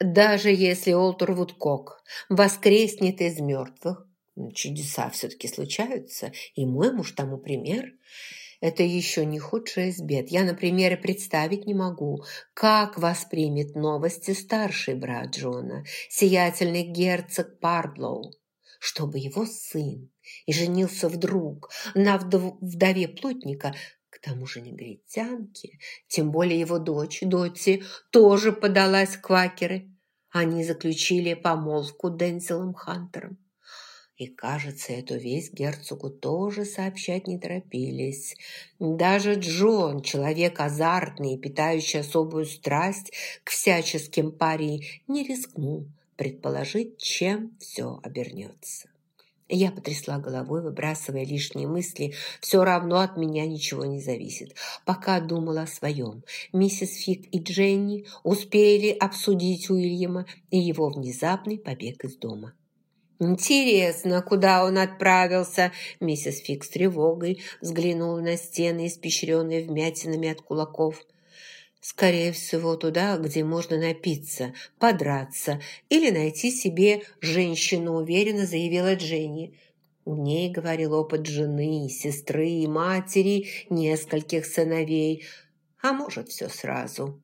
Даже если Олтер Вудкок воскреснет из мертвых, ну, чудеса все-таки случаются, и мой муж тому пример – это еще не худшее из бед. Я, например, представить не могу, как воспримет новости старший брат Джона, сиятельный герцог Парблоу, чтобы его сын и женился вдруг на вдове плотника, тому же негритянке, тем более его дочь Дотти тоже подалась квакеры. Они заключили помолвку Дензелом Хантером. И, кажется, эту весть герцогу тоже сообщать не торопились. Даже Джон, человек азартный и питающий особую страсть к всяческим пари, не рискнул предположить, чем все обернется. Я потрясла головой, выбрасывая лишние мысли. Все равно от меня ничего не зависит. Пока думала о своем. Миссис Фик и Дженни успели обсудить Уильяма и его внезапный побег из дома. «Интересно, куда он отправился?» Миссис Фик с тревогой взглянула на стены, испещренные вмятинами от кулаков. «Скорее всего, туда, где можно напиться, подраться или найти себе женщину», уверенно заявила Дженни. В ней говорил опыт жены, сестры и матери, нескольких сыновей, а может, все сразу.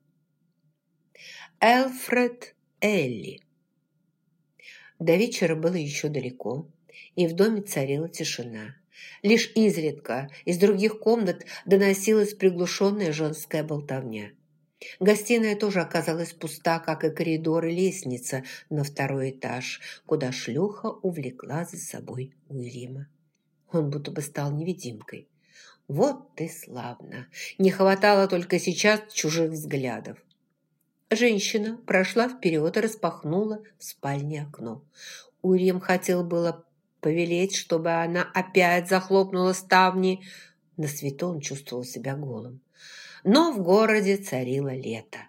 Элфред Элли до вечера было еще далеко, и в доме царила тишина. Лишь изредка из других комнат доносилась приглушенная женская болтовня. Гостиная тоже оказалась пуста, как и коридор и лестница на второй этаж, куда шлюха увлекла за собой Уильяма. Он будто бы стал невидимкой. Вот ты славно! Не хватало только сейчас чужих взглядов. Женщина прошла вперед и распахнула в спальне окно. Уильям хотел было повелеть, чтобы она опять захлопнула ставни. На свету он чувствовал себя голым. Но в городе царило лето.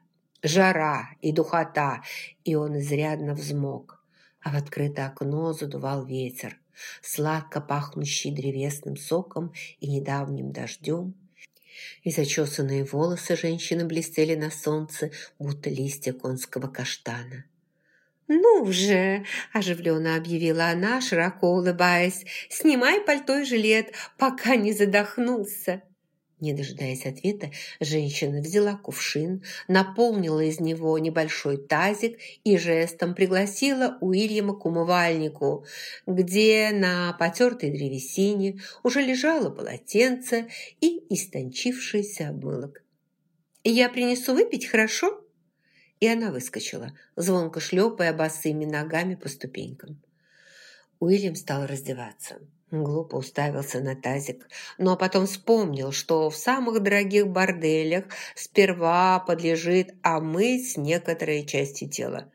Жара и духота, и он изрядно взмок. А в открытое окно задувал ветер, сладко пахнущий древесным соком и недавним дождем и зачесанные волосы женщины блестели на солнце, будто листья конского каштана. «Ну же!» – оживленно объявила она, широко улыбаясь. «Снимай пальто и жилет, пока не задохнулся!» Не дожидаясь ответа, женщина взяла кувшин, наполнила из него небольшой тазик и жестом пригласила Уильяма к умывальнику, где на потертой древесине уже лежало полотенце и истончившийся обмылок. «Я принесу выпить, хорошо?» И она выскочила, звонко шлепая босыми ногами по ступенькам. Уильям стал раздеваться. Глупо уставился на тазик, но потом вспомнил, что в самых дорогих борделях сперва подлежит омыть некоторые части тела.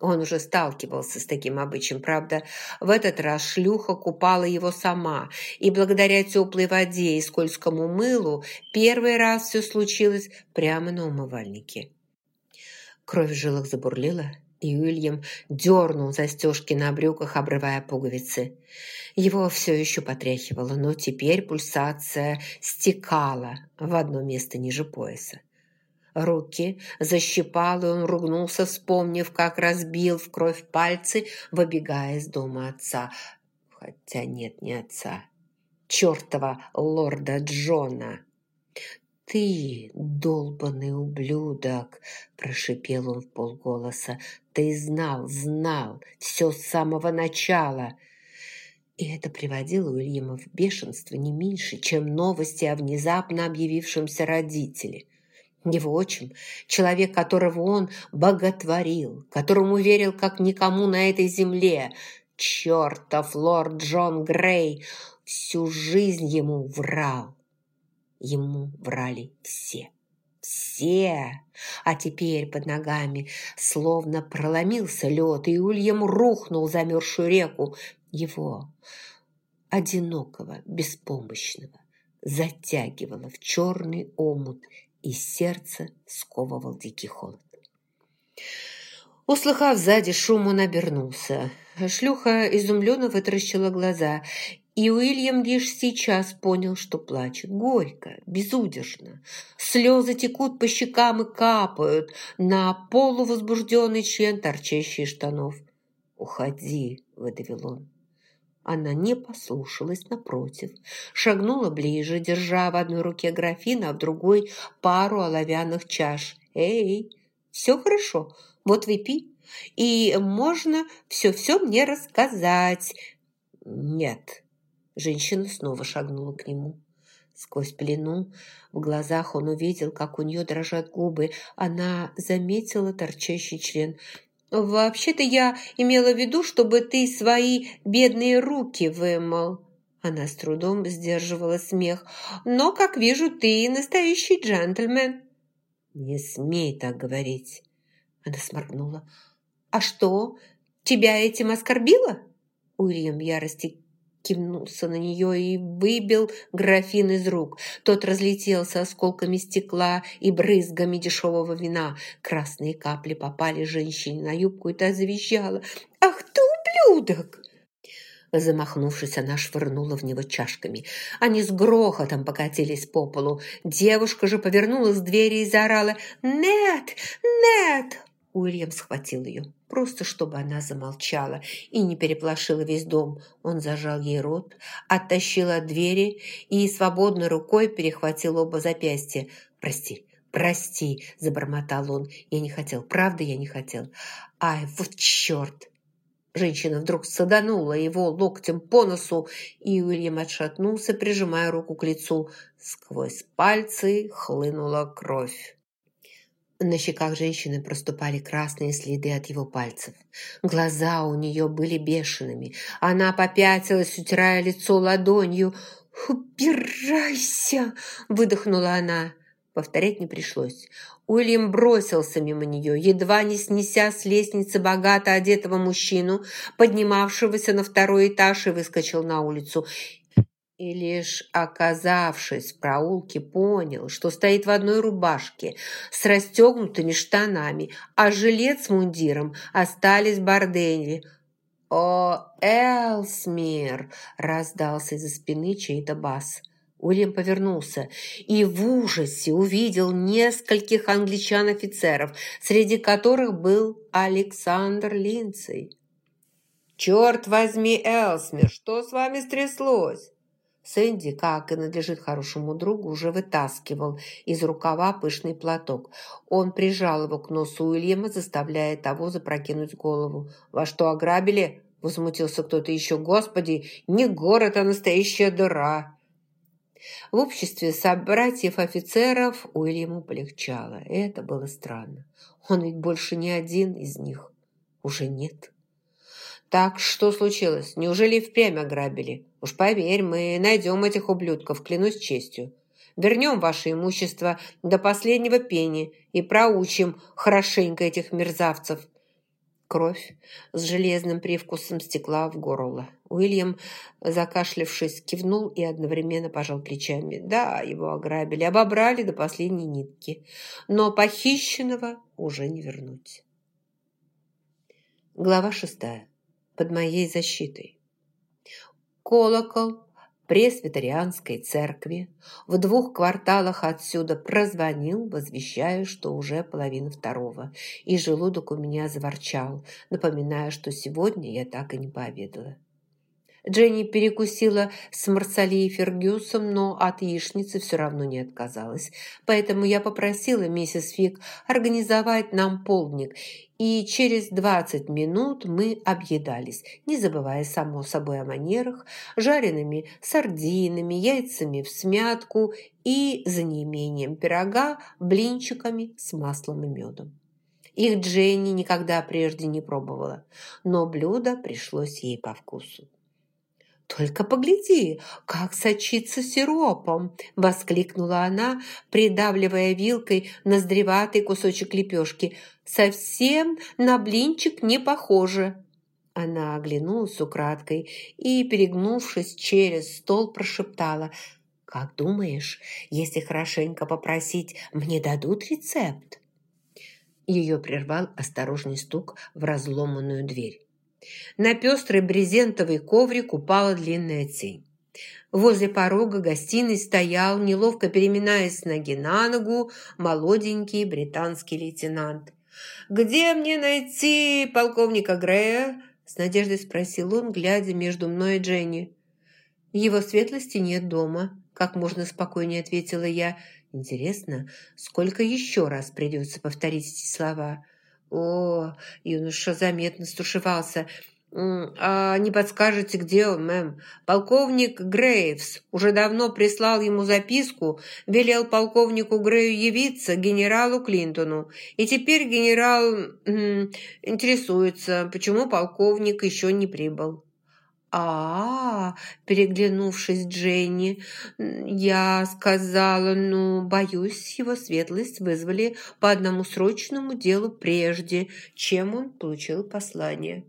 Он уже сталкивался с таким обычаем, правда, в этот раз шлюха купала его сама, и благодаря теплой воде и скользкому мылу первый раз все случилось прямо на умывальнике. Кровь в жилах забурлила, и Уильям дернул застежки на брюках, обрывая пуговицы. Его все еще потряхивало, но теперь пульсация стекала в одно место ниже пояса. Руки защипал, и он ругнулся, вспомнив, как разбил в кровь пальцы, выбегая из дома отца. Хотя нет, не отца. Чертова лорда Джона! «Ты, долбанный ублюдок!» – прошипел он в полголоса. «Ты знал, знал, все с самого начала!» И это приводило Уильяма в бешенство не меньше, чем новости о внезапно объявившемся родителе. Его отчим, человек, которого он боготворил, которому верил как никому на этой земле, чертов лорд Джон Грей, всю жизнь ему врал. Ему врали все. Все! А теперь под ногами словно проломился лед, и Ульям рухнул замерзшую реку. Его, одинокого, беспомощного, затягивало в черный омут, и сердце сковывал дикий холод. Услыхав сзади шум, он обернулся. Шлюха изумленно вытаращила глаза И Уильям лишь сейчас понял, что плачет горько, безудержно. Слезы текут по щекам и капают на полувозбужденный член, торчащий штанов. «Уходи», – выдавил он. Она не послушалась, напротив. Шагнула ближе, держа в одной руке графин, а в другой пару оловянных чаш. «Эй, все хорошо, вот выпей, и можно все-все мне рассказать». «Нет», Женщина снова шагнула к нему. Сквозь пелену в глазах он увидел, как у нее дрожат губы. Она заметила торчащий член. «Вообще-то я имела в виду, чтобы ты свои бедные руки вымыл». Она с трудом сдерживала смех. «Но, как вижу, ты настоящий джентльмен». «Не смей так говорить». Она сморгнула. «А что, тебя этим оскорбило?» Уильям ярости кинулся на нее и выбил графин из рук. Тот разлетелся осколками стекла и брызгами дешевого вина. Красные капли попали женщине на юбку, и та завизжала. «Ах ты, ублюдок!» Замахнувшись, она швырнула в него чашками. Они с грохотом покатились по полу. Девушка же повернулась к двери и заорала «Нет! Нет!» Уильям схватил ее, просто чтобы она замолчала и не переплошила весь дом. Он зажал ей рот, оттащил от двери и свободной рукой перехватил оба запястья. «Прости, прости!» – забормотал он. «Я не хотел, правда я не хотел. Ай, вот черт!» Женщина вдруг саданула его локтем по носу, и Уильям отшатнулся, прижимая руку к лицу. Сквозь пальцы хлынула кровь. На щеках женщины проступали красные следы от его пальцев. Глаза у нее были бешеными. Она попятилась, утирая лицо ладонью. «Убирайся!» – выдохнула она. Повторять не пришлось. Уильям бросился мимо нее, едва не снеся с лестницы богато одетого мужчину, поднимавшегося на второй этаж и выскочил на улицу. И лишь оказавшись в проулке, понял, что стоит в одной рубашке с расстегнутыми штанами, а жилет с мундиром остались в борделе. «О, Элсмир!» – раздался из-за спины чей-то бас. Уильям повернулся и в ужасе увидел нескольких англичан-офицеров, среди которых был Александр Линцей. «Черт возьми, Элсмир, что с вами стряслось?» Сэнди, как и надлежит хорошему другу, уже вытаскивал из рукава пышный платок. Он прижал его к носу Уильяма, заставляя того запрокинуть голову. «Во что ограбили?» – возмутился кто-то еще. «Господи, не город, а настоящая дыра!» В обществе собратьев-офицеров Уильяму полегчало. Это было странно. Он ведь больше не один из них. Уже нет. «Так что случилось? Неужели впрямь ограбили? Уж поверь, мы найдем этих ублюдков, клянусь честью. Вернем ваше имущество до последнего пени и проучим хорошенько этих мерзавцев». Кровь с железным привкусом стекла в горло. Уильям, закашлявшись, кивнул и одновременно пожал плечами. Да, его ограбили, обобрали до последней нитки. Но похищенного уже не вернуть. Глава шестая под моей защитой. Колокол пресвитерианской церкви в двух кварталах отсюда прозвонил, возвещая, что уже половина второго, и желудок у меня заворчал, напоминая, что сегодня я так и не пообедала. Дженни перекусила с Марсалией Фергюсом, но от яичницы все равно не отказалась. Поэтому я попросила миссис Фиг организовать нам полдник, и через 20 минут мы объедались, не забывая, само собой, о манерах, жареными сардинами, яйцами в смятку и, за неимением пирога, блинчиками с маслом и медом. Их Дженни никогда прежде не пробовала, но блюдо пришлось ей по вкусу. «Только погляди, как сочится сиропом!» – воскликнула она, придавливая вилкой ноздреватый кусочек лепешки. «Совсем на блинчик не похоже!» Она оглянулась украдкой и, перегнувшись через стол, прошептала. «Как думаешь, если хорошенько попросить, мне дадут рецепт?» Ее прервал осторожный стук в разломанную дверь. На пестрый брезентовый коврик упала длинная тень. Возле порога гостиной стоял, неловко переминаясь с ноги на ногу, молоденький британский лейтенант. «Где мне найти полковника Грея?» – с надеждой спросил он, глядя между мной и Дженни. «Его светлости нет дома», – как можно спокойнее ответила я. «Интересно, сколько еще раз придется повторить эти слова?» «О!» – юноша заметно стушевался – «А не подскажете, где он, мэм? Полковник Грейвс уже давно прислал ему записку, велел полковнику Грею явиться генералу Клинтону. И теперь генерал интересуется, почему полковник еще не прибыл». «А, -а, -а переглянувшись Дженни, я сказала, ну, боюсь, его светлость вызвали по одному срочному делу прежде, чем он получил послание».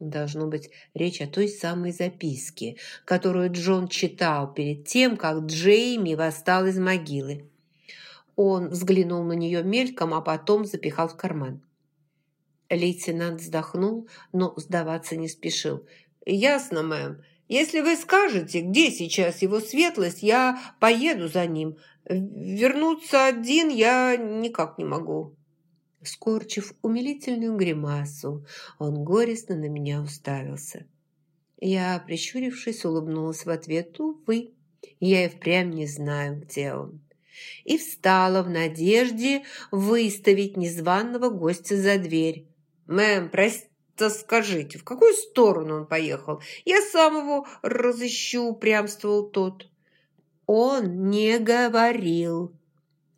Должно быть речь о той самой записке, которую Джон читал перед тем, как Джейми восстал из могилы. Он взглянул на нее мельком, а потом запихал в карман. Лейтенант вздохнул, но сдаваться не спешил. «Ясно, мэм. Если вы скажете, где сейчас его светлость, я поеду за ним. Вернуться один я никак не могу». Скорчив умилительную гримасу, он горестно на меня уставился. Я, прищурившись, улыбнулась в ответ «Увы, я и впрямь не знаю, где он» и встала в надежде выставить незваного гостя за дверь. «Мэм, простите, скажите, в какую сторону он поехал? Я сам его разыщу», – прямствовал тот. «Он не говорил»,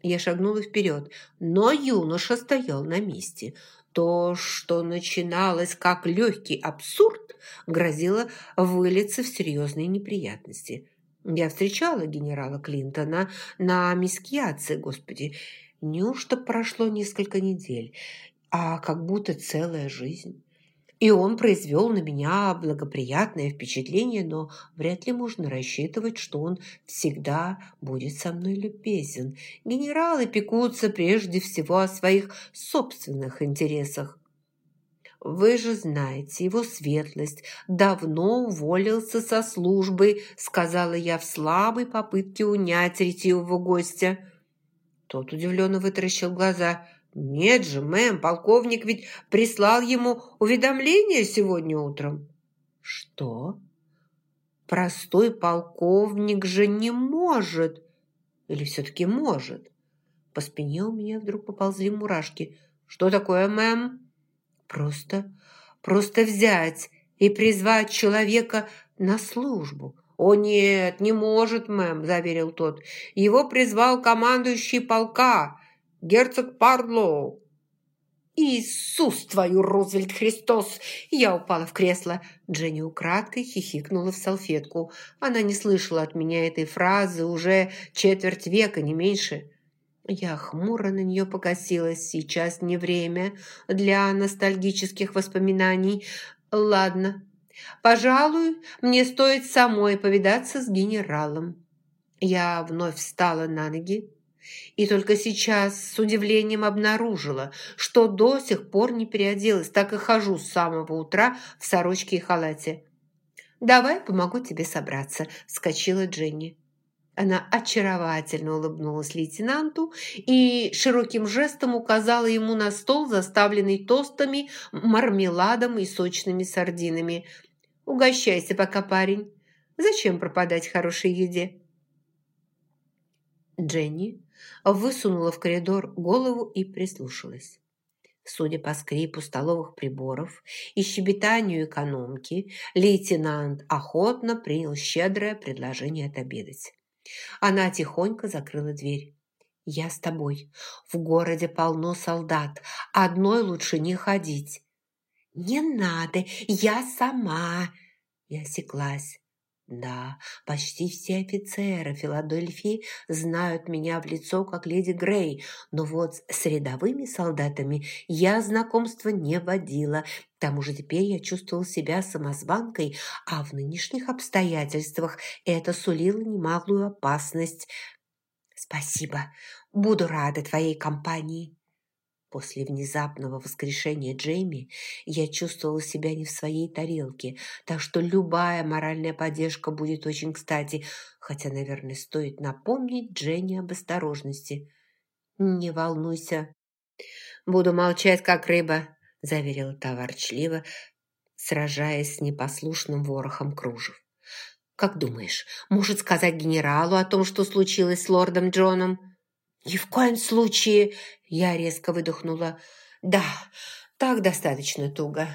я шагнула вперед, но юноша стоял на месте. То, что начиналось как легкий абсурд, грозило вылиться в серьезные неприятности. Я встречала генерала Клинтона на мискиаце, господи. Неужто прошло несколько недель, а как будто целая жизнь? И он произвел на меня благоприятное впечатление, но вряд ли можно рассчитывать, что он всегда будет со мной любезен. Генералы пекутся прежде всего о своих собственных интересах. «Вы же знаете, его светлость давно уволился со службы», сказала я в слабой попытке унять ретивого гостя. Тот удивленно вытаращил глаза – «Нет же, мэм, полковник ведь прислал ему уведомление сегодня утром». «Что? Простой полковник же не может!» «Или все-таки может?» По спине у меня вдруг поползли мурашки. «Что такое, мэм?» «Просто, просто взять и призвать человека на службу». «О нет, не может, мэм», – заверил тот. «Его призвал командующий полка» герцог Парлоу». «Иисус твою, Рузвельт Христос!» Я упала в кресло. Дженни украдкой хихикнула в салфетку. Она не слышала от меня этой фразы уже четверть века, не меньше. Я хмуро на нее покосилась. Сейчас не время для ностальгических воспоминаний. Ладно, пожалуй, мне стоит самой повидаться с генералом. Я вновь встала на ноги, и только сейчас с удивлением обнаружила, что до сих пор не переоделась, так и хожу с самого утра в сорочке и халате. «Давай помогу тебе собраться», – вскочила Дженни. Она очаровательно улыбнулась лейтенанту и широким жестом указала ему на стол, заставленный тостами, мармеладом и сочными сардинами. «Угощайся пока, парень. Зачем пропадать хорошей еде?» Дженни высунула в коридор голову и прислушалась. Судя по скрипу столовых приборов и щебетанию экономки, лейтенант охотно принял щедрое предложение отобедать. Она тихонько закрыла дверь. «Я с тобой. В городе полно солдат. Одной лучше не ходить». «Не надо, я сама!» И осеклась. Да, почти все офицеры Филадельфии знают меня в лицо как леди Грей, но вот с рядовыми солдатами я знакомства не водила. К тому же теперь я чувствовал себя самозванкой, а в нынешних обстоятельствах это сулило немалую опасность. Спасибо, буду рада твоей компании. После внезапного воскрешения Джейми я чувствовала себя не в своей тарелке, так что любая моральная поддержка будет очень кстати, хотя, наверное, стоит напомнить Дженни об осторожности. «Не волнуйся». «Буду молчать, как рыба», – заверила та ворчливо, сражаясь с непослушным ворохом кружев. «Как думаешь, может сказать генералу о том, что случилось с лордом Джоном?» «Ни в коем случае!» – я резко выдохнула. «Да, так достаточно туго».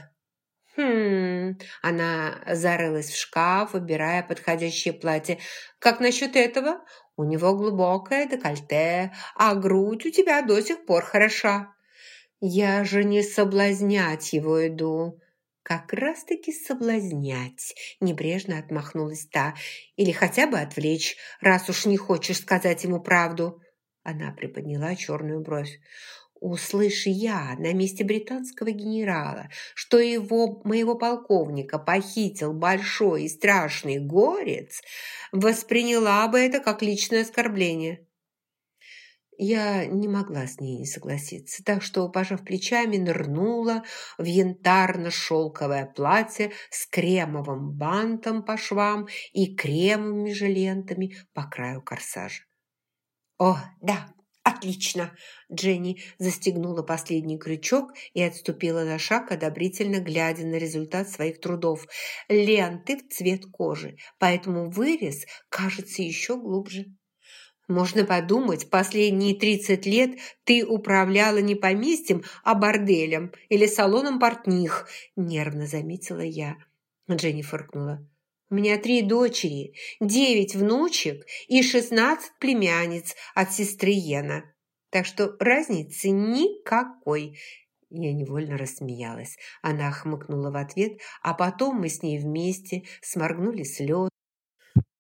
«Хм...» – она зарылась в шкаф, выбирая подходящее платье. «Как насчет этого? У него глубокое декольте, а грудь у тебя до сих пор хороша». «Я же не соблазнять его иду». «Как раз-таки соблазнять», – небрежно отмахнулась та. «Или хотя бы отвлечь, раз уж не хочешь сказать ему правду». Она приподняла черную бровь. Услышь я на месте британского генерала, что его, моего полковника похитил большой и страшный горец, восприняла бы это как личное оскорбление. Я не могла с ней не согласиться, так что, пожав плечами, нырнула в янтарно-шелковое платье с кремовым бантом по швам и кремовыми же лентами по краю корсажа. «О, да, отлично!» Дженни застегнула последний крючок и отступила на шаг, одобрительно глядя на результат своих трудов. Ленты в цвет кожи, поэтому вырез кажется еще глубже. Можно подумать, последние тридцать лет ты управляла не поместьем, а борделем или салоном портних, нервно заметила я. Дженни фыркнула. У меня три дочери, девять внучек и шестнадцать племянниц от сестры Йена. Так что разницы никакой. Я невольно рассмеялась. Она хмыкнула в ответ, а потом мы с ней вместе сморгнули слезы,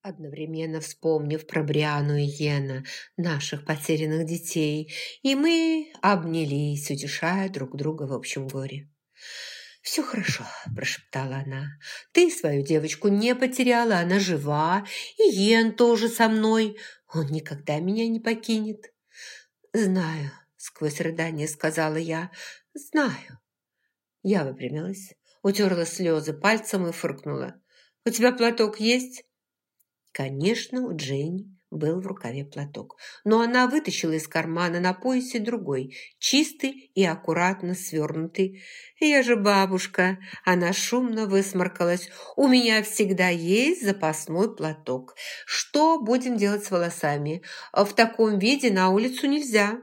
одновременно вспомнив про Бриану и Йена, наших потерянных детей, и мы обнялись, утешая друг друга в общем горе. «Все хорошо», – прошептала она. «Ты свою девочку не потеряла, она жива, и Йен тоже со мной. Он никогда меня не покинет». «Знаю», – сквозь рыдание сказала я. «Знаю». Я выпрямилась, утерла слезы пальцем и фыркнула. «У тебя платок есть?» Конечно, у Джейн был в рукаве платок, но она вытащила из кармана на поясе другой, чистый и аккуратно свернутый. «Я же бабушка!» Она шумно высморкалась. «У меня всегда есть запасной платок. Что будем делать с волосами? В таком виде на улицу нельзя».